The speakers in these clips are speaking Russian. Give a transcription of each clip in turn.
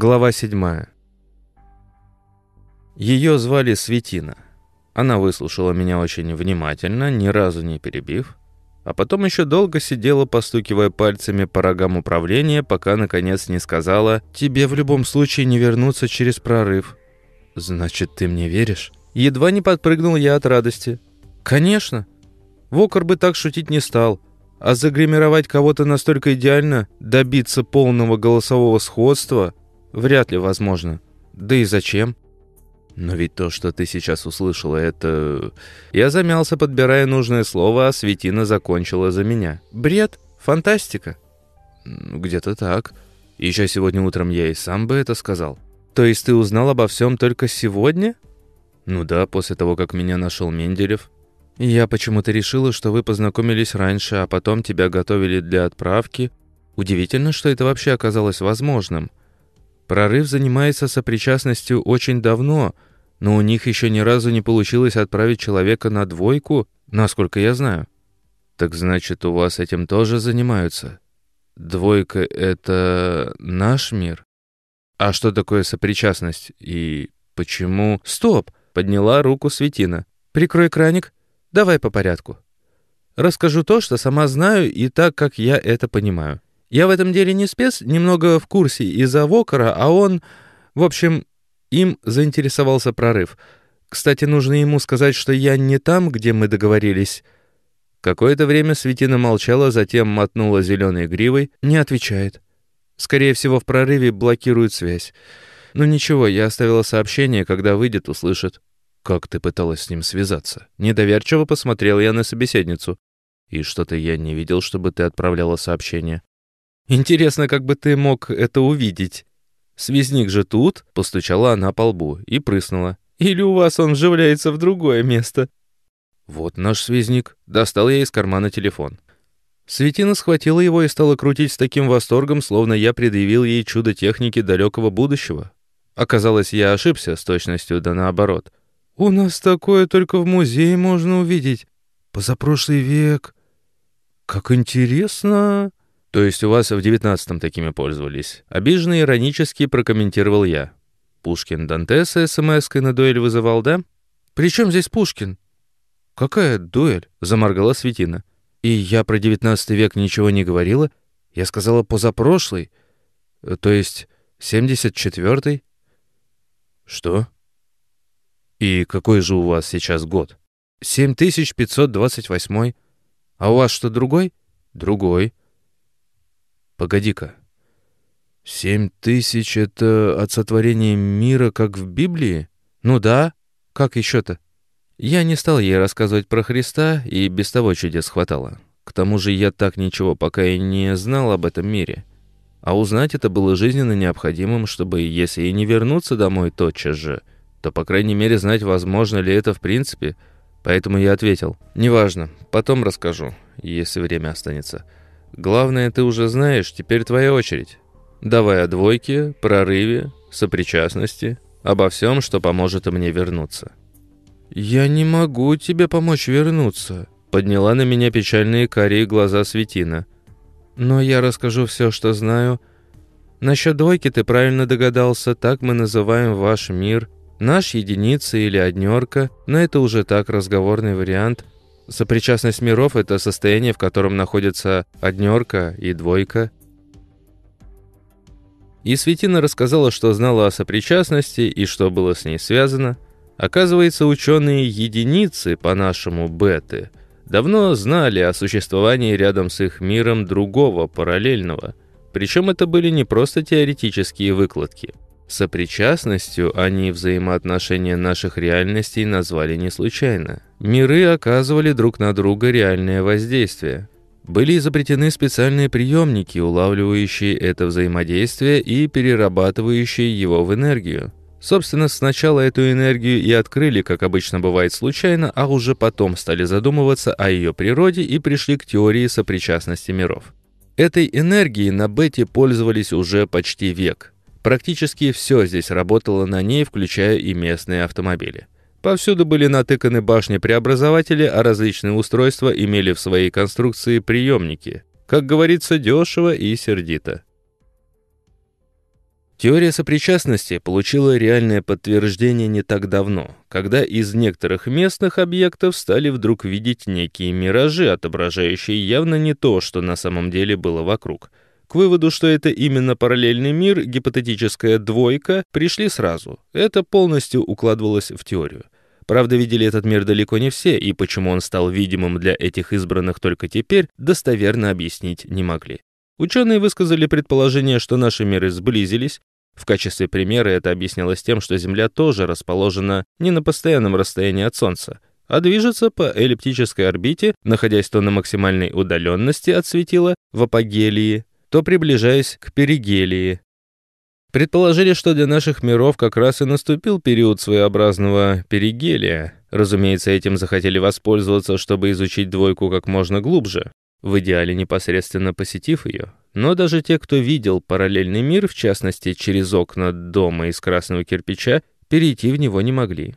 Глава 7. Ее звали Светина. Она выслушала меня очень внимательно, ни разу не перебив, а потом еще долго сидела, постукивая пальцами по рогам управления, пока, наконец, не сказала «Тебе в любом случае не вернуться через прорыв». «Значит, ты мне веришь?» Едва не подпрыгнул я от радости. «Конечно. Вокер бы так шутить не стал. А загримировать кого-то настолько идеально, добиться полного голосового сходства Вряд ли возможно. Да и зачем? Но ведь то, что ты сейчас услышала, это... Я замялся, подбирая нужное слово, а Светина закончила за меня. Бред? Фантастика? Где-то так. Еще сегодня утром я и сам бы это сказал. То есть ты узнал обо всем только сегодня? Ну да, после того, как меня нашел Менделев. Я почему-то решила, что вы познакомились раньше, а потом тебя готовили для отправки. Удивительно, что это вообще оказалось возможным. Прорыв занимается сопричастностью очень давно, но у них еще ни разу не получилось отправить человека на двойку, насколько я знаю. Так значит, у вас этим тоже занимаются? Двойка — это наш мир? А что такое сопричастность? И почему... Стоп! Подняла руку Светина. Прикрой краник. Давай по порядку. Расскажу то, что сама знаю и так, как я это понимаю. Я в этом деле не спец, немного в курсе из-за Вокера, а он... В общем, им заинтересовался прорыв. Кстати, нужно ему сказать, что я не там, где мы договорились. Какое-то время Светина молчала, затем мотнула зеленой гривой. Не отвечает. Скорее всего, в прорыве блокируют связь. Ну ничего, я оставила сообщение, когда выйдет, услышит. Как ты пыталась с ним связаться? Недоверчиво посмотрел я на собеседницу. И что-то я не видел, чтобы ты отправляла сообщение. Интересно, как бы ты мог это увидеть? Связник же тут, постучала она по лбу и прыснула. Или у вас он вживляется в другое место? Вот наш связник. Достал я из кармана телефон. Светина схватила его и стала крутить с таким восторгом, словно я предъявил ей чудо техники далекого будущего. Оказалось, я ошибся с точностью да наоборот. «У нас такое только в музее можно увидеть. Позапрошлый век. Как интересно!» «То есть у вас в девятнадцатом такими пользовались?» Обиженно иронически прокомментировал я. «Пушкин Дантеса смс-кой на дуэль вызывал, да?» «При чем здесь Пушкин?» «Какая дуэль?» — заморгала Светина. «И я про девятнадцатый век ничего не говорила? Я сказала позапрошлый, то есть семьдесят четвертый?» «Что?» «И какой же у вас сейчас год?» «Семь тысяч пятьсот двадцать восьмой. А у вас что, другой?» «Другой». Погоди-ка. Семь тысяч — это от сотворения мира, как в Библии? Ну да. Как еще-то? Я не стал ей рассказывать про Христа, и без того чудес хватало. К тому же я так ничего пока и не знал об этом мире. А узнать это было жизненно необходимым, чтобы, если и не вернуться домой тотчас же, то, по крайней мере, знать, возможно ли это в принципе. Поэтому я ответил, «Неважно, потом расскажу, если время останется». Главное, ты уже знаешь, теперь твоя очередь. Давай о двойке, прорыве, сопричастности, обо всем, что поможет мне вернуться». «Я не могу тебе помочь вернуться», — подняла на меня печальные карие глаза Светина. «Но я расскажу все, что знаю. Насчет двойки ты правильно догадался, так мы называем ваш мир. Наш единица или однерка, но это уже так разговорный вариант — Сопричастность миров — это состояние, в котором находятся однерка и двойка. И Светина рассказала, что знала о сопричастности и что было с ней связано. Оказывается, ученые единицы, по-нашему беты, давно знали о существовании рядом с их миром другого, параллельного. Причем это были не просто теоретические выкладки. Сопричастностью они взаимоотношения наших реальностей назвали не случайно. Миры оказывали друг на друга реальное воздействие. Были изобретены специальные приемники, улавливающие это взаимодействие и перерабатывающие его в энергию. Собственно, сначала эту энергию и открыли, как обычно бывает случайно, а уже потом стали задумываться о ее природе и пришли к теории сопричастности миров. Этой энергией на Бете пользовались уже почти век. Практически все здесь работало на ней, включая и местные автомобили. Повсюду были натыканы башни-преобразователи, а различные устройства имели в своей конструкции приемники. Как говорится, дешево и сердито. Теория сопричастности получила реальное подтверждение не так давно, когда из некоторых местных объектов стали вдруг видеть некие миражи, отображающие явно не то, что на самом деле было вокруг. К выводу, что это именно параллельный мир, гипотетическая двойка, пришли сразу. Это полностью укладывалось в теорию. Правда, видели этот мир далеко не все, и почему он стал видимым для этих избранных только теперь, достоверно объяснить не могли. Ученые высказали предположение, что наши миры сблизились. В качестве примера это объяснялось тем, что Земля тоже расположена не на постоянном расстоянии от Солнца, а движется по эллиптической орбите, находясь то на максимальной удаленности от светила в апогелии, то приближаясь к перигелии. Предположили, что для наших миров как раз и наступил период своеобразного перигелия. Разумеется, этим захотели воспользоваться, чтобы изучить двойку как можно глубже в идеале непосредственно посетив ее. Но даже те, кто видел параллельный мир, в частности, через окна дома из красного кирпича, перейти в него не могли.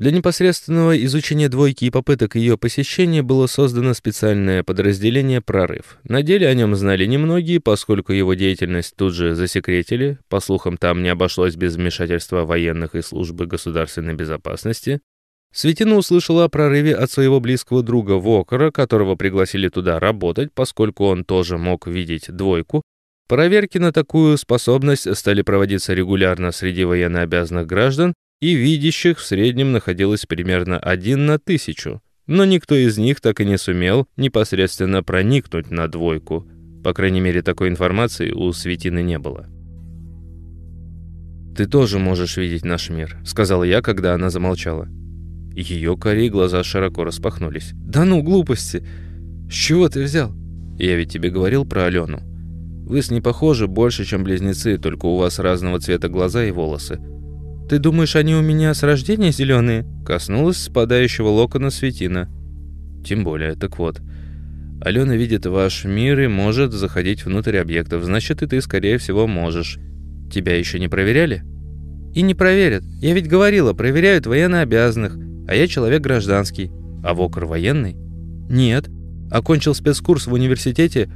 Для непосредственного изучения двойки и попыток ее посещения было создано специальное подразделение «Прорыв». На деле о нем знали немногие, поскольку его деятельность тут же засекретили, по слухам, там не обошлось без вмешательства военных и службы государственной безопасности, Светина услышала о прорыве от своего близкого друга Вокера, которого пригласили туда работать, поскольку он тоже мог видеть двойку. Проверки на такую способность стали проводиться регулярно среди военнообязанных граждан, и видящих в среднем находилось примерно один на тысячу. Но никто из них так и не сумел непосредственно проникнуть на двойку. По крайней мере, такой информации у Светины не было. «Ты тоже можешь видеть наш мир», — сказала я, когда она замолчала. Ее корей глаза широко распахнулись. «Да ну, глупости! С чего ты взял?» «Я ведь тебе говорил про Алену. Вы с ней похожи больше, чем близнецы, только у вас разного цвета глаза и волосы. Ты думаешь, они у меня с рождения зеленые?» Коснулась спадающего локона Светина. «Тем более, так вот. Алена видит ваш мир и может заходить внутрь объектов, значит, и ты, скорее всего, можешь. Тебя еще не проверяли?» «И не проверят. Я ведь говорила, проверяют военнообязанных а я человек гражданский. А Вокер военный? Нет. Окончил спецкурс в университете,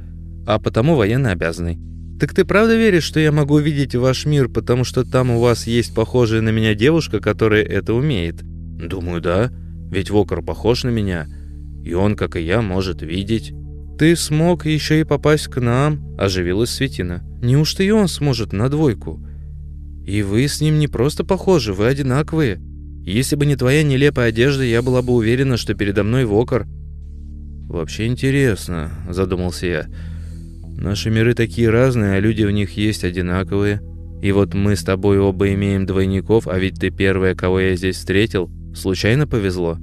а потому военно обязанный. Так ты правда веришь, что я могу увидеть ваш мир, потому что там у вас есть похожая на меня девушка, которая это умеет? Думаю, да. Ведь Вокер похож на меня, и он, как и я, может видеть. Ты смог еще и попасть к нам, оживилась Светина. Неужто и он сможет на двойку? И вы с ним не просто похожи, вы одинаковые. Если бы не твоя нелепая одежда, я была бы уверена, что передо мной Вокер. Вообще интересно, задумался я. Наши миры такие разные, а люди в них есть одинаковые. И вот мы с тобой оба имеем двойников, а ведь ты первая, кого я здесь встретил. Случайно повезло?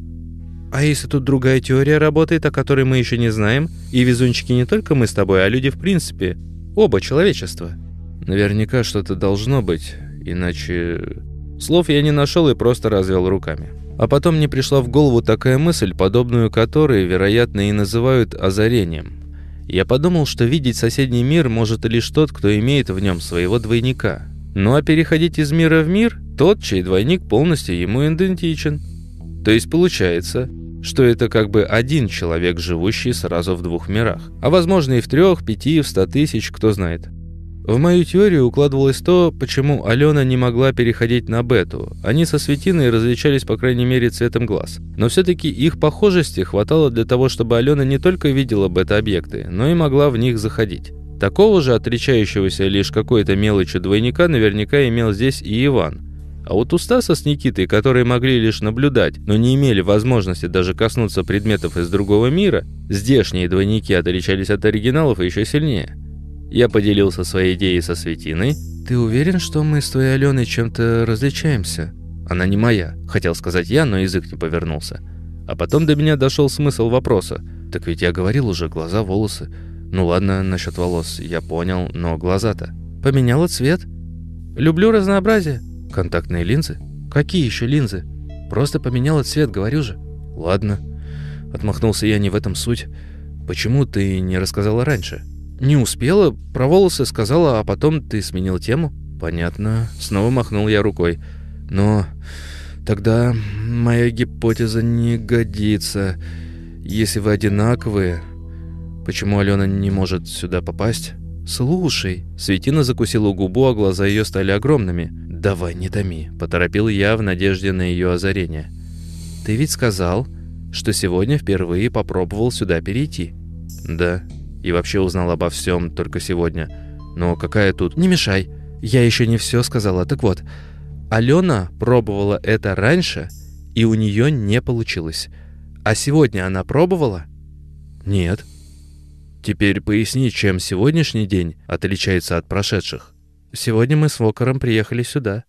А если тут другая теория работает, о которой мы еще не знаем, и везунчики не только мы с тобой, а люди в принципе, оба человечества? Наверняка что-то должно быть, иначе... Слов я не нашел и просто развел руками. А потом мне пришла в голову такая мысль, подобную которой, вероятно, и называют озарением. Я подумал, что видеть соседний мир может лишь тот, кто имеет в нем своего двойника. Ну а переходить из мира в мир – тот, чей двойник полностью ему идентичен. То есть получается, что это как бы один человек, живущий сразу в двух мирах. А возможно и в трех, пяти, в ста тысяч, кто знает. В мою теорию укладывалось то, почему Алена не могла переходить на бету. Они со Светиной различались, по крайней мере, цветом глаз. Но все-таки их похожести хватало для того, чтобы Алена не только видела бета-объекты, но и могла в них заходить. Такого же отличающегося лишь какой-то мелочью двойника наверняка имел здесь и Иван. А вот у Стаса с Никитой, которые могли лишь наблюдать, но не имели возможности даже коснуться предметов из другого мира, здешние двойники отличались от оригиналов еще сильнее. Я поделился своей идеей со Светиной. «Ты уверен, что мы с твоей Аленой чем-то различаемся?» «Она не моя», — хотел сказать я, но язык не повернулся. А потом до меня дошел смысл вопроса. «Так ведь я говорил уже, глаза, волосы». «Ну ладно, насчет волос, я понял, но глаза-то...» «Поменяла цвет?» «Люблю разнообразие». «Контактные линзы?» «Какие еще линзы?» «Просто поменяла цвет, говорю же». «Ладно». Отмахнулся я, не в этом суть. «Почему ты не рассказала раньше?» «Не успела. Про волосы сказала, а потом ты сменил тему». «Понятно». Снова махнул я рукой. «Но тогда моя гипотеза не годится. Если вы одинаковые, почему Алена не может сюда попасть?» «Слушай», Светина закусила губу, а глаза ее стали огромными. «Давай, не томи», — поторопил я в надежде на ее озарение. «Ты ведь сказал, что сегодня впервые попробовал сюда перейти». «Да, и вообще узнал обо всем только сегодня. Но какая тут...» «Не мешай, я еще не все сказала. Так вот, Алена пробовала это раньше, и у нее не получилось. А сегодня она пробовала?» «Нет». Теперь поясни, чем сегодняшний день отличается от прошедших. Сегодня мы с Вокером приехали сюда.